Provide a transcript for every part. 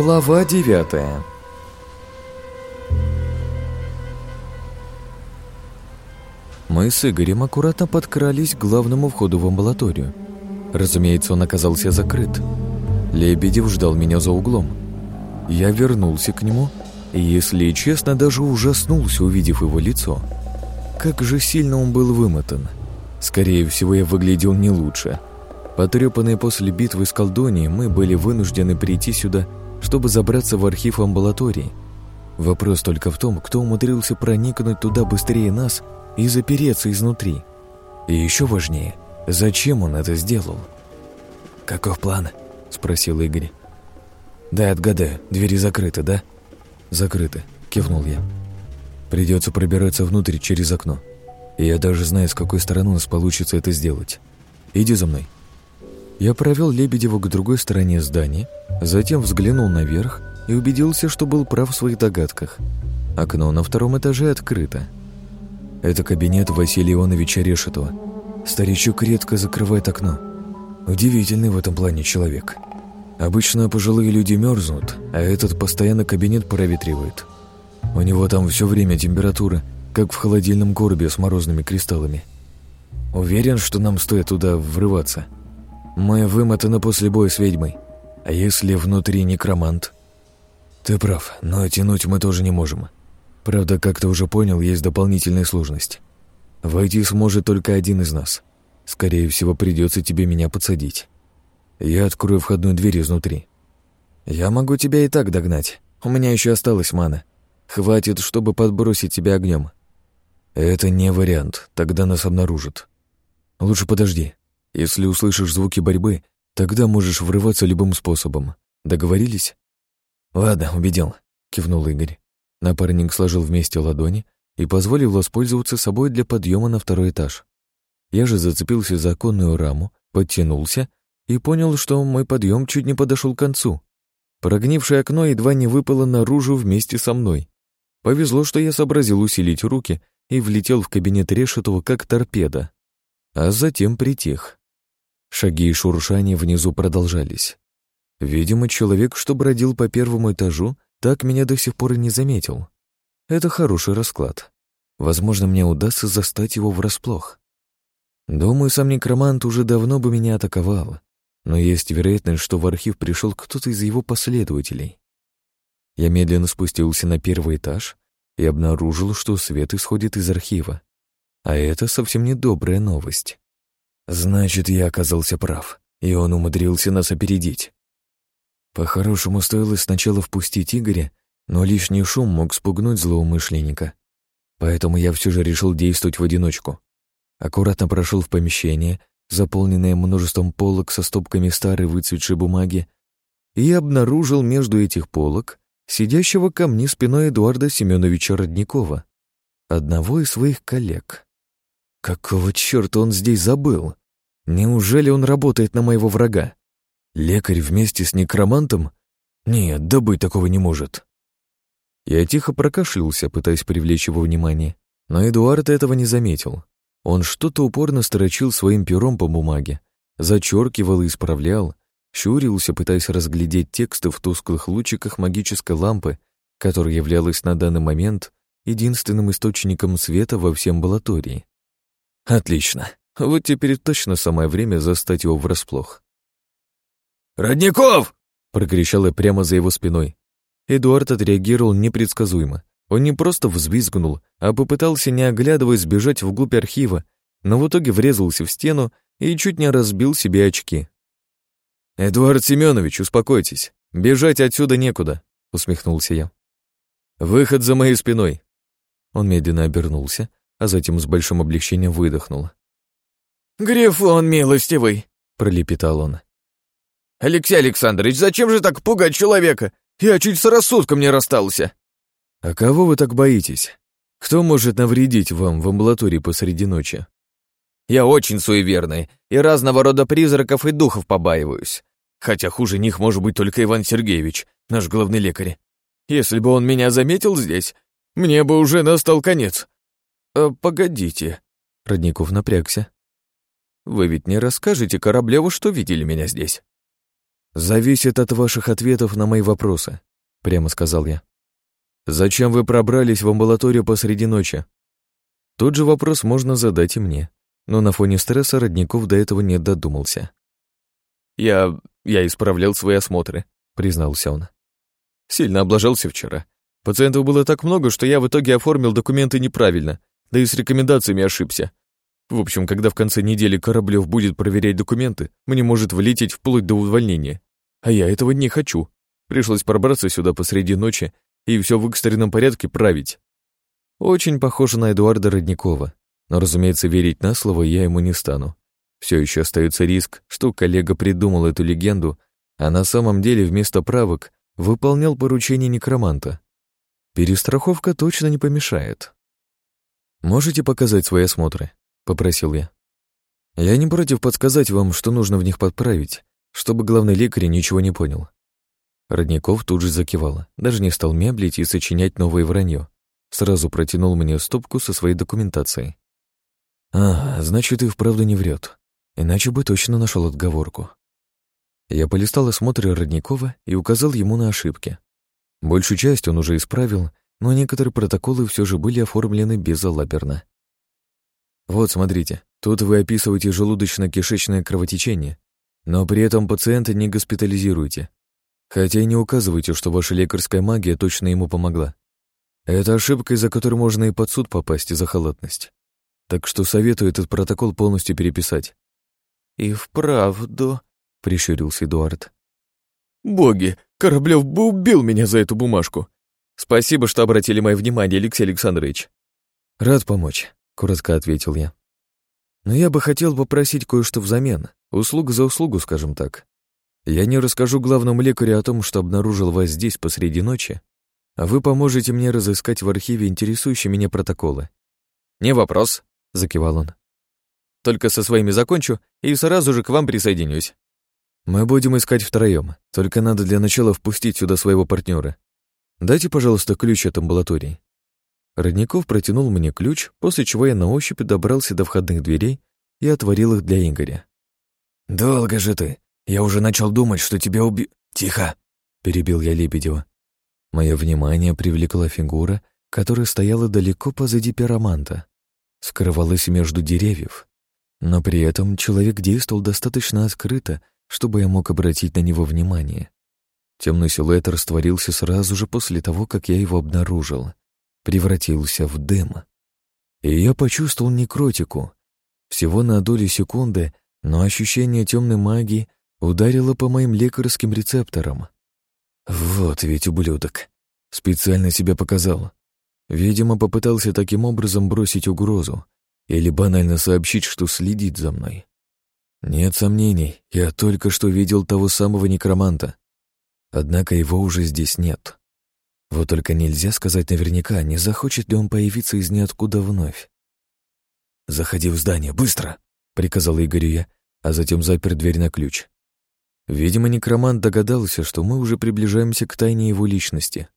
Глава девятая Мы с Игорем аккуратно подкрались к главному входу в амбулаторию. Разумеется, он оказался закрыт. Лебедев ждал меня за углом. Я вернулся к нему и, если честно, даже ужаснулся, увидев его лицо. Как же сильно он был вымотан. Скорее всего, я выглядел не лучше. Потрепанные после битвы с колдунией, мы были вынуждены прийти сюда, чтобы забраться в архив амбулатории. Вопрос только в том, кто умудрился проникнуть туда быстрее нас и запереться изнутри. И еще важнее, зачем он это сделал? «Каков план?» – спросил Игорь. «Дай отгадаю, двери закрыты, да?» «Закрыты», – кивнул я. «Придется пробираться внутрь через окно. И я даже знаю, с какой стороны у нас получится это сделать. Иди за мной». Я провел Лебедева к другой стороне здания, затем взглянул наверх и убедился, что был прав в своих догадках. Окно на втором этаже открыто. Это кабинет Василия Ивановича Решетова. Старичок редко закрывает окно. Удивительный в этом плане человек. Обычно пожилые люди мерзнут, а этот постоянно кабинет проветривает. У него там все время температура, как в холодильном коробе с морозными кристаллами. Уверен, что нам стоит туда врываться. Мы вымотаны после боя с ведьмой. А если внутри некромант? Ты прав, но тянуть мы тоже не можем. Правда, как ты уже понял, есть дополнительная сложность. Войти сможет только один из нас. Скорее всего, придется тебе меня подсадить. Я открою входную дверь изнутри. Я могу тебя и так догнать. У меня еще осталась мана. Хватит, чтобы подбросить тебя огнем. Это не вариант, тогда нас обнаружат. Лучше подожди. Если услышишь звуки борьбы, тогда можешь врываться любым способом. Договорились? Ладно, убедил, кивнул Игорь. Напарник сложил вместе ладони и позволил воспользоваться собой для подъема на второй этаж. Я же зацепился за оконную раму, подтянулся и понял, что мой подъем чуть не подошел к концу. Прогнившее окно едва не выпало наружу вместе со мной. Повезло, что я сообразил усилить руки и влетел в кабинет Решетова как торпеда. А затем притих. Шаги и шуршания внизу продолжались. Видимо, человек, что бродил по первому этажу, так меня до сих пор и не заметил. Это хороший расклад. Возможно, мне удастся застать его врасплох. Думаю, сам некромант уже давно бы меня атаковал, но есть вероятность, что в архив пришел кто-то из его последователей. Я медленно спустился на первый этаж и обнаружил, что свет исходит из архива. А это совсем не добрая новость. Значит, я оказался прав, и он умудрился нас опередить. По-хорошему, стоило сначала впустить Игоря, но лишний шум мог спугнуть злоумышленника. Поэтому я все же решил действовать в одиночку. Аккуратно прошел в помещение, заполненное множеством полок со стопками старой выцветшей бумаги, и обнаружил между этих полок сидящего ко мне спиной Эдуарда Семеновича Родникова, одного из своих коллег. Какого черта он здесь забыл? Неужели он работает на моего врага? Лекарь вместе с некромантом? Нет, да быть такого не может. Я тихо прокашлялся, пытаясь привлечь его внимание, но Эдуард этого не заметил. Он что-то упорно строчил своим пером по бумаге, зачеркивал и исправлял, щурился, пытаясь разглядеть тексты в тусклых лучиках магической лампы, которая являлась на данный момент единственным источником света во всем амбулатории. Отлично. Вот теперь точно самое время застать его врасплох. «Родников!» — прокричал я прямо за его спиной. Эдуард отреагировал непредсказуемо. Он не просто взвизгнул, а попытался, не оглядываясь, сбежать вглубь архива, но в итоге врезался в стену и чуть не разбил себе очки. «Эдуард Семенович, успокойтесь. Бежать отсюда некуда», — усмехнулся я. «Выход за моей спиной». Он медленно обернулся, а затем с большим облегчением выдохнул. «Грифон милостивый», — пролепетал он. «Алексей Александрович, зачем же так пугать человека? Я чуть с рассудком не расстался». «А кого вы так боитесь? Кто может навредить вам в амбулатории посреди ночи?» «Я очень суеверный, и разного рода призраков и духов побаиваюсь. Хотя хуже них может быть только Иван Сергеевич, наш главный лекарь. Если бы он меня заметил здесь, мне бы уже настал конец. А, погодите». Родников напрягся. «Вы ведь не расскажете Кораблеву, что видели меня здесь?» «Зависит от ваших ответов на мои вопросы», — прямо сказал я. «Зачем вы пробрались в амбулаторию посреди ночи?» Тот же вопрос можно задать и мне, но на фоне стресса Родников до этого не додумался. «Я... я исправлял свои осмотры», — признался он. «Сильно облажался вчера. Пациентов было так много, что я в итоге оформил документы неправильно, да и с рекомендациями ошибся. В общем, когда в конце недели Кораблев будет проверять документы, мне может влететь вплоть до увольнения. А я этого не хочу. Пришлось пробраться сюда посреди ночи и все в экстренном порядке править. Очень похоже на Эдуарда Родникова, но, разумеется, верить на слово я ему не стану. Все еще остается риск, что коллега придумал эту легенду, а на самом деле вместо правок выполнял поручение некроманта. Перестраховка точно не помешает. «Можете показать свои осмотры?» — попросил я. «Я не против подсказать вам, что нужно в них подправить, чтобы главный лекарь ничего не понял». Родников тут же закивал, даже не стал меблить и сочинять новое вранье. Сразу протянул мне стопку со своей документацией. «А, значит, и вправду не врет. Иначе бы точно нашел отговорку». Я полистал осмотр Родникова и указал ему на ошибки. Большую часть он уже исправил, но некоторые протоколы все же были оформлены безалаберно. Вот, смотрите, тут вы описываете желудочно-кишечное кровотечение, но при этом пациента не госпитализируете, хотя и не указываете, что ваша лекарская магия точно ему помогла. Это ошибка, из-за которой можно и под суд попасть за халатность. Так что советую этот протокол полностью переписать. «И вправду», — прищурился Эдуард. «Боги, Кораблев бы убил меня за эту бумажку. Спасибо, что обратили мое внимание, Алексей Александрович». «Рад помочь», — коротко ответил я. «Но я бы хотел попросить кое-что взамен. Услуга за услугу, скажем так. Я не расскажу главному лекарю о том, что обнаружил вас здесь посреди ночи, а вы поможете мне разыскать в архиве интересующие меня протоколы». «Не вопрос», — закивал он. «Только со своими закончу и сразу же к вам присоединюсь». «Мы будем искать втроем, только надо для начала впустить сюда своего партнера. Дайте, пожалуйста, ключ от амбулатории». Родников протянул мне ключ, после чего я на ощупь добрался до входных дверей и отворил их для Игоря. «Долго же ты. Я уже начал думать, что тебя уби...» «Тихо!» — перебил я Лебедева. Мое внимание привлекла фигура, которая стояла далеко позади пироманта, скрывалась между деревьев, но при этом человек действовал достаточно открыто, чтобы я мог обратить на него внимание. Темный силуэт растворился сразу же после того, как я его обнаружил. Превратился в дым. И я почувствовал некротику. Всего на долю секунды, но ощущение темной магии ударило по моим лекарским рецепторам. Вот ведь ублюдок. Специально себя показал. Видимо, попытался таким образом бросить угрозу или банально сообщить, что следит за мной. Нет сомнений, я только что видел того самого некроманта. Однако его уже здесь нет. Вот только нельзя сказать наверняка, не захочет ли он появиться из ниоткуда вновь. «Заходи в здание, быстро!» — приказал Игорю я, а затем запер дверь на ключ. Видимо, некромант догадался, что мы уже приближаемся к тайне его личности.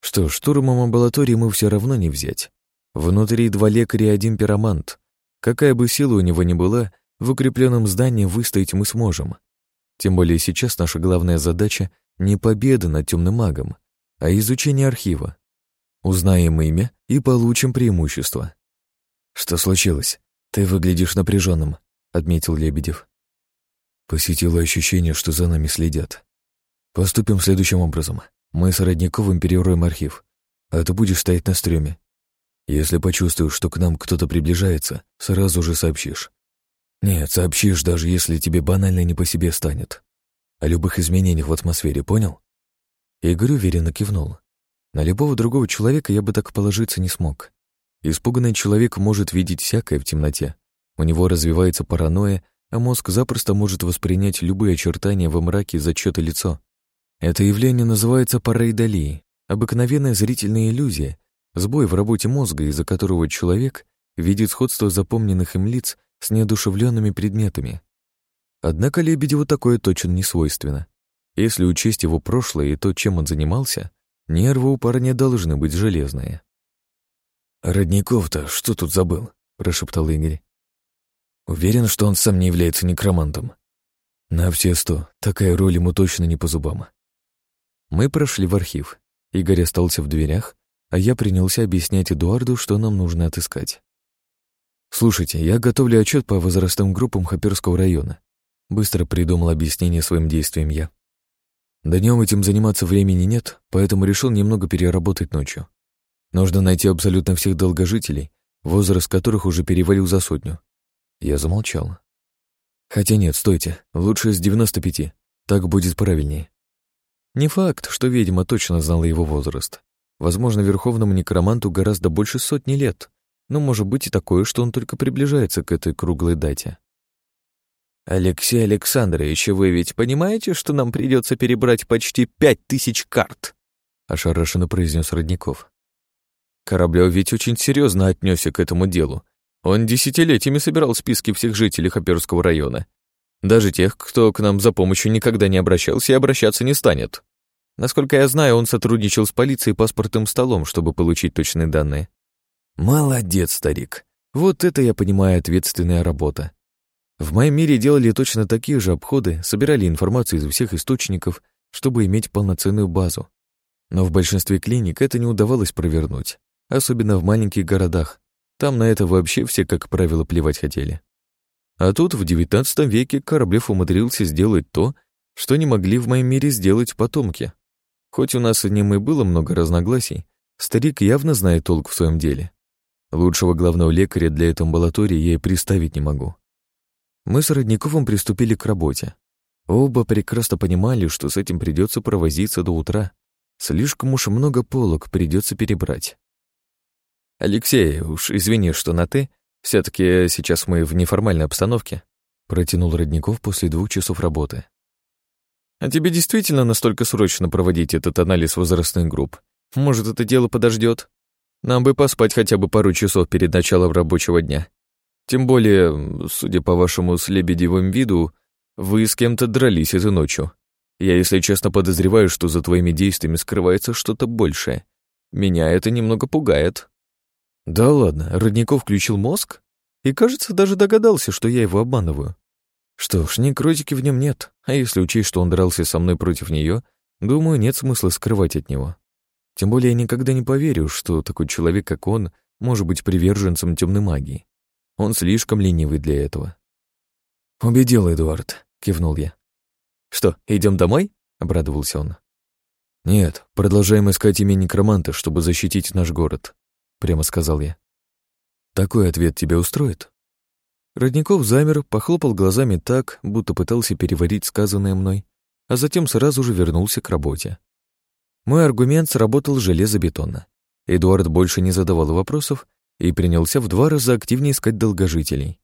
Что, штурмом амбулатории мы все равно не взять. Внутри два лекаря и один пиромант. Какая бы сила у него ни была, в укрепленном здании выстоять мы сможем. Тем более сейчас наша главная задача не победа над темным магом, а изучение архива. Узнаем имя и получим преимущество. «Что случилось? Ты выглядишь напряженным», — отметил Лебедев. Посетило ощущение, что за нами следят. Поступим следующим образом. Мы с Родниковым перероем архив, а ты будешь стоять на стреме. Если почувствуешь, что к нам кто-то приближается, сразу же сообщишь. Нет, сообщишь, даже если тебе банально не по себе станет о любых изменениях в атмосфере, понял?» Игорь уверенно кивнул. На любого другого человека я бы так положиться не смог. Испуганный человек может видеть всякое в темноте. У него развивается паранойя, а мозг запросто может воспринять любые очертания во мраке за чьё-то лицо. Это явление называется параидолией, обыкновенная зрительная иллюзия, сбой в работе мозга, из-за которого человек видит сходство запомненных им лиц с неодушевленными предметами. Однако Лебедеву такое точно не свойственно. Если учесть его прошлое и то, чем он занимался, нервы у парня должны быть железные. «Родников-то что тут забыл?» — прошептал Игорь. «Уверен, что он сам не является некромантом». На все сто. Такая роль ему точно не по зубам. Мы прошли в архив. Игорь остался в дверях, а я принялся объяснять Эдуарду, что нам нужно отыскать. «Слушайте, я готовлю отчет по возрастным группам Хаперского района». Быстро придумал объяснение своим действиям я. Днем этим заниматься времени нет, поэтому решил немного переработать ночью. Нужно найти абсолютно всех долгожителей, возраст которых уже перевалил за сотню. Я замолчал. Хотя нет, стойте, лучше с 95, так будет правильнее. Не факт, что ведьма точно знала его возраст. Возможно, верховному некроманту гораздо больше сотни лет, но может быть и такое, что он только приближается к этой круглой дате. «Алексей Александрович, вы ведь понимаете, что нам придется перебрать почти пять тысяч карт?» — ошарашенно произнес Родников. Кораблев ведь очень серьезно отнесся к этому делу. Он десятилетиями собирал списки всех жителей Хоперского района. Даже тех, кто к нам за помощью никогда не обращался и обращаться не станет. Насколько я знаю, он сотрудничал с полицией паспортным столом, чтобы получить точные данные. Молодец, старик. Вот это я понимаю ответственная работа. В моем мире делали точно такие же обходы, собирали информацию из всех источников, чтобы иметь полноценную базу. Но в большинстве клиник это не удавалось провернуть, особенно в маленьких городах. Там на это вообще все, как правило, плевать хотели. А тут в XIX веке Кораблев умудрился сделать то, что не могли в моем мире сделать потомки. Хоть у нас с ним и было много разногласий, старик явно знает толк в своем деле. Лучшего главного лекаря для этой амбулатории я и представить не могу. Мы с Родниковым приступили к работе. Оба прекрасно понимали, что с этим придется провозиться до утра. Слишком уж много полок придется перебрать. «Алексей, уж извини, что на «ты», все таки сейчас мы в неформальной обстановке», протянул Родников после двух часов работы. «А тебе действительно настолько срочно проводить этот анализ возрастных групп? Может, это дело подождет? Нам бы поспать хотя бы пару часов перед началом рабочего дня. Тем более, судя по вашему с лебедевым виду, вы с кем-то дрались этой ночью. Я, если честно, подозреваю, что за твоими действиями скрывается что-то большее. Меня это немного пугает». «Да ладно, Родников включил мозг? И, кажется, даже догадался, что я его обманываю. Что ж, некротики в нем нет, а если учесть, что он дрался со мной против нее, думаю, нет смысла скрывать от него. Тем более я никогда не поверю, что такой человек, как он, может быть приверженцем темной магии. Он слишком ленивый для этого. «Убедил, Эдуард», — кивнул я. «Что, идем домой?» — обрадовался он. «Нет, продолжаем искать имя некроманта, чтобы защитить наш город», — прямо сказал я. «Такой ответ тебя устроит?» Родников замер, похлопал глазами так, будто пытался переварить сказанное мной, а затем сразу же вернулся к работе. Мой аргумент сработал железобетонно. Эдуард больше не задавал вопросов, и принялся в два раза активнее искать долгожителей.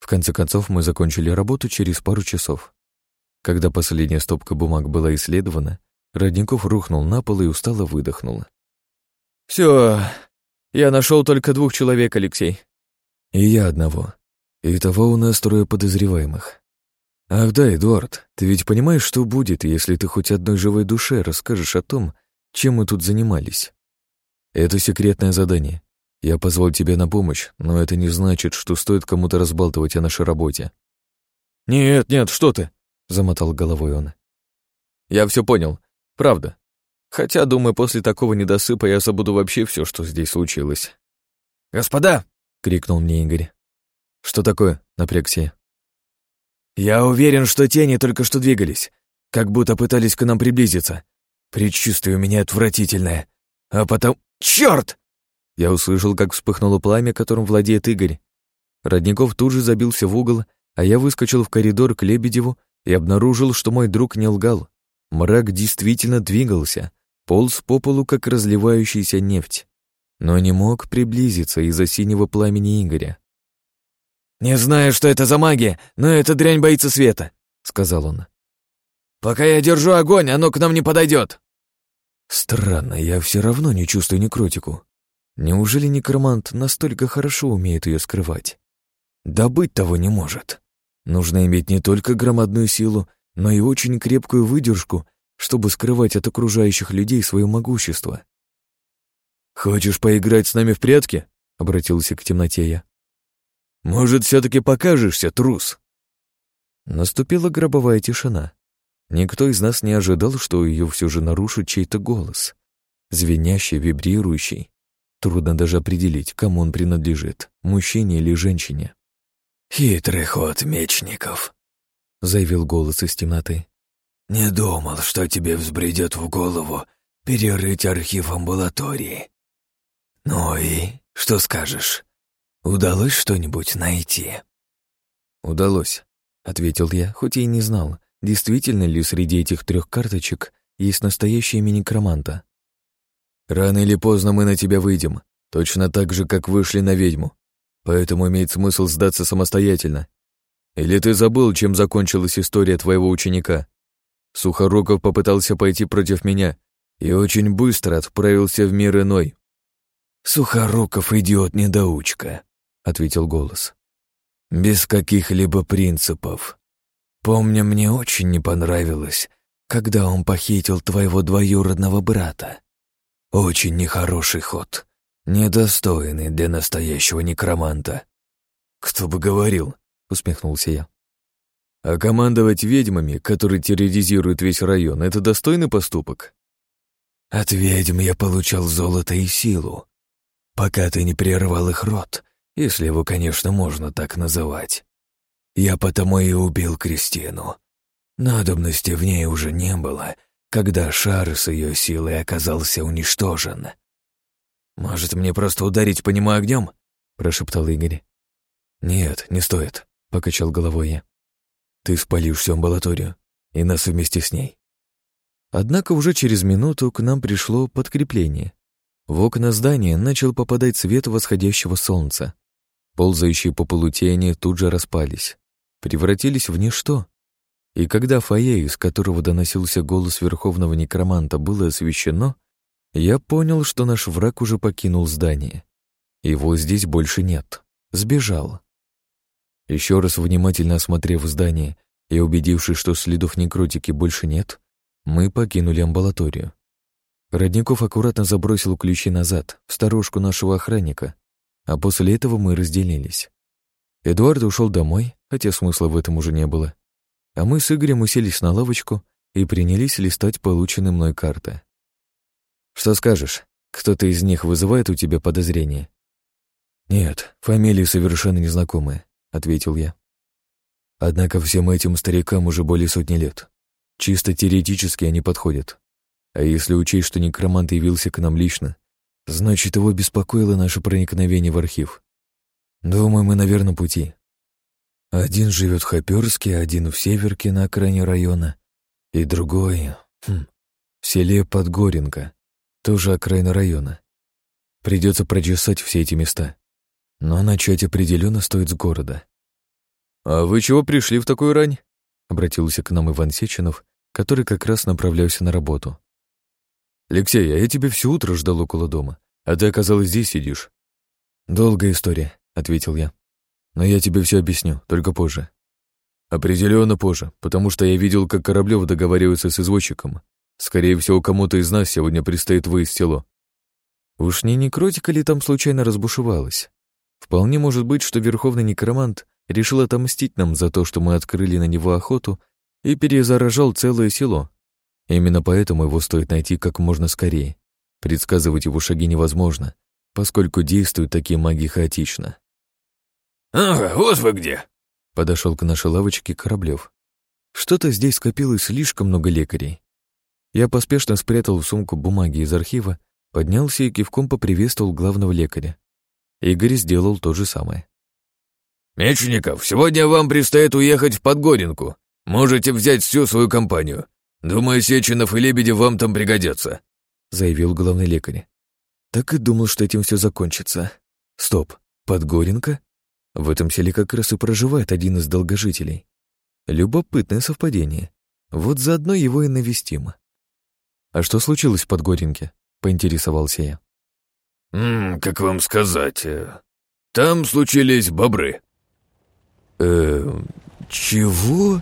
В конце концов, мы закончили работу через пару часов. Когда последняя стопка бумаг была исследована, Родников рухнул на пол и устало выдохнул. «Все, я нашел только двух человек, Алексей». «И я одного. Итого у нас трое подозреваемых. Ах да, Эдуард, ты ведь понимаешь, что будет, если ты хоть одной живой душе расскажешь о том, чем мы тут занимались? Это секретное задание, я позвал тебе на помощь, но это не значит, что стоит кому-то разбалтывать о нашей работе». «Нет, нет, что ты!» — замотал головой он. «Я все понял. Правда. Хотя, думаю, после такого недосыпа я забуду вообще все, что здесь случилось». «Господа!» — крикнул мне Игорь. «Что такое?» — напрягся «Я уверен, что тени только что двигались, как будто пытались к нам приблизиться. Предчувствие у меня отвратительное. А потом... Черт! Я услышал, как вспыхнуло пламя, которым владеет Игорь. Родников тут же забился в угол, а я выскочил в коридор к Лебедеву и обнаружил, что мой друг не лгал. Мрак действительно двигался, полз по полу, как разливающаяся нефть, но не мог приблизиться из-за синего пламени Игоря. «Не знаю, что это за магия, но эта дрянь боится света», — сказал он. «Пока я держу огонь, оно к нам не подойдет». Странно, я все равно не чувствую некротику. Неужели некромант настолько хорошо умеет ее скрывать? Да быть того не может. Нужно иметь не только громадную силу, но и очень крепкую выдержку, чтобы скрывать от окружающих людей свое могущество. «Хочешь поиграть с нами в прятки?» — обратился к темноте я. «Может, все-таки покажешься, трус?» Наступила гробовая тишина. Никто из нас не ожидал, что ее все же нарушит чей-то голос. Звенящий, вибрирующий. Трудно даже определить, кому он принадлежит, мужчине или женщине. «Хитрый ход мечников», — заявил голос из темноты. «Не думал, что тебе взбредет в голову перерыть архив амбулатории. Ну и что скажешь? Удалось что-нибудь найти?» «Удалось», — ответил я, хоть и не знал, действительно ли среди этих трех карточек есть настоящее имя некроманта. «Рано или поздно мы на тебя выйдем, точно так же, как вышли на ведьму. Поэтому имеет смысл сдаться самостоятельно. Или ты забыл, чем закончилась история твоего ученика? Сухоруков попытался пойти против меня и очень быстро отправился в мир иной. «Сухоруков идиот-недоучка», — ответил голос. «Без каких-либо принципов. Помню, мне очень не понравилось, когда он похитил твоего двоюродного брата. Очень нехороший ход, недостойный для настоящего некроманта». «Кто бы говорил», — усмехнулся я. «А командовать ведьмами, которые терроризируют весь район, это достойный поступок?» «От ведьм я получал золото и силу, пока ты не прервал их рот, если его, конечно, можно так называть. Я потому и убил Кристину. Надобности в ней уже не было, когда шар с ее силой оказался уничтожен. «Может, мне просто ударить по нему огнем?» — прошептал Игорь. «Нет, не стоит», — покачал головой я. «Ты спалишь всю амбулаторию, и нас вместе с ней». Однако уже через минуту к нам пришло подкрепление. В окна здания начал попадать свет восходящего солнца. Ползающие по полу тени тут же распались превратились в ничто. И когда фойе, из которого доносился голос верховного некроманта, было освещено, я понял, что наш враг уже покинул здание. Его здесь больше нет. Сбежал. Еще раз внимательно осмотрев здание и убедившись, что следов некротики больше нет, мы покинули амбулаторию. Родников аккуратно забросил ключи назад, в сторожку нашего охранника, а после этого мы разделились. Эдуард ушел домой, хотя смысла в этом уже не было. А мы с Игорем уселись на лавочку и принялись листать полученные мной карты. «Что скажешь? Кто-то из них вызывает у тебя подозрения?» «Нет, фамилии совершенно незнакомые», — ответил я. «Однако всем этим старикам уже более сотни лет. Чисто теоретически они подходят. А если учесть, что некромант явился к нам лично, значит, его беспокоило наше проникновение в архив. Думаю, мы на верном пути. Один живет в Хоперске, один в Северке на окраине района, и другой хм, в селе Подгоренко, тоже окраина района. Придется прочесать все эти места. Но начать определенно стоит с города. «А вы чего пришли в такую рань?» — обратился к нам Иван Сеченов, который как раз направлялся на работу. «Алексей, а я тебя все утро ждал около дома, а ты, оказалось, здесь сидишь». «Долгая история. — ответил я. «Но я тебе все объясню, только позже». «Определенно позже, потому что я видел, как Кораблев договаривается с извозчиком. Скорее всего, кому-то из нас сегодня предстоит выезд в село». Уж не некротика ли там случайно разбушевалась? Вполне может быть, что верховный некромант решил отомстить нам за то, что мы открыли на него охоту и перезаражал целое село. Именно поэтому его стоит найти как можно скорее. Предсказывать его шаги невозможно, поскольку действуют такие маги хаотично. «Ага, вот вы где!» Подошел к нашей лавочке Кораблев. Что-то здесь скопилось слишком много лекарей. Я поспешно спрятал в сумку бумаги из архива, поднялся и кивком поприветствовал главного лекаря. Игорь сделал то же самое. «Мечников, сегодня вам предстоит уехать в Подгоренку. Можете взять всю свою компанию. Думаю, Сеченов и Лебедев вам там пригодятся», — заявил главный лекарь. Так и думал, что этим все закончится. Стоп, Подгоренко? В этом селе как раз и проживает один из долгожителей. Любопытное совпадение. Вот заодно его и навестим. «А что случилось в Подгоренке?» — поинтересовался я. «М как вам сказать? Э, там случились бобры». «Э, чего?»